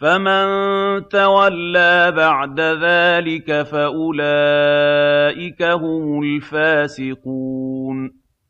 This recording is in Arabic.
فَمَن تَوَلَّىٰ بَعْدَ ذَٰلِكَ فَأُولَٰئِكَ هُمُ الْفَاسِقُونَ